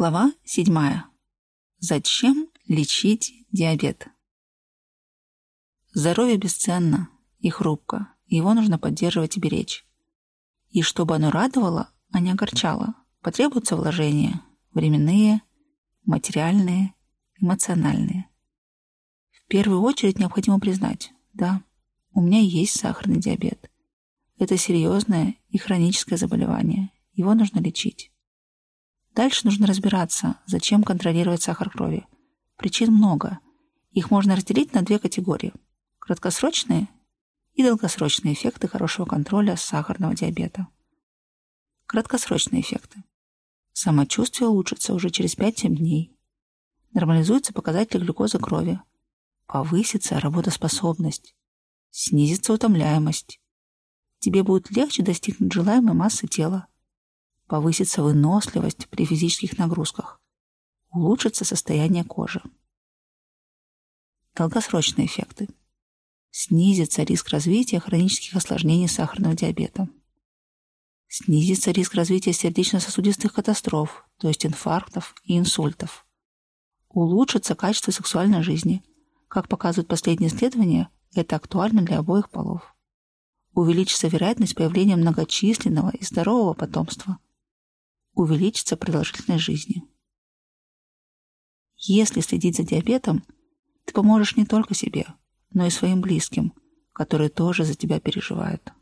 Глава 7. Зачем лечить диабет? Здоровье бесценно и хрупко, его нужно поддерживать и беречь. И чтобы оно радовало, а не огорчало, потребуются вложения временные, материальные, эмоциональные. В первую очередь необходимо признать, да, у меня есть сахарный диабет. Это серьезное и хроническое заболевание, его нужно лечить. Дальше нужно разбираться, зачем контролировать сахар крови. Причин много. Их можно разделить на две категории. Краткосрочные и долгосрочные эффекты хорошего контроля сахарного диабета. Краткосрочные эффекты. Самочувствие улучшится уже через 5-7 дней. Нормализуются показатели глюкозы крови. Повысится работоспособность. Снизится утомляемость. Тебе будет легче достигнуть желаемой массы тела повысится выносливость при физических нагрузках, улучшится состояние кожи. Долгосрочные эффекты. Снизится риск развития хронических осложнений сахарного диабета. Снизится риск развития сердечно-сосудистых катастроф, то есть инфарктов и инсультов. Улучшится качество сексуальной жизни. Как показывают последние исследования, это актуально для обоих полов. Увеличится вероятность появления многочисленного и здорового потомства – увеличится продолжительность жизни. Если следить за диабетом, ты поможешь не только себе, но и своим близким, которые тоже за тебя переживают.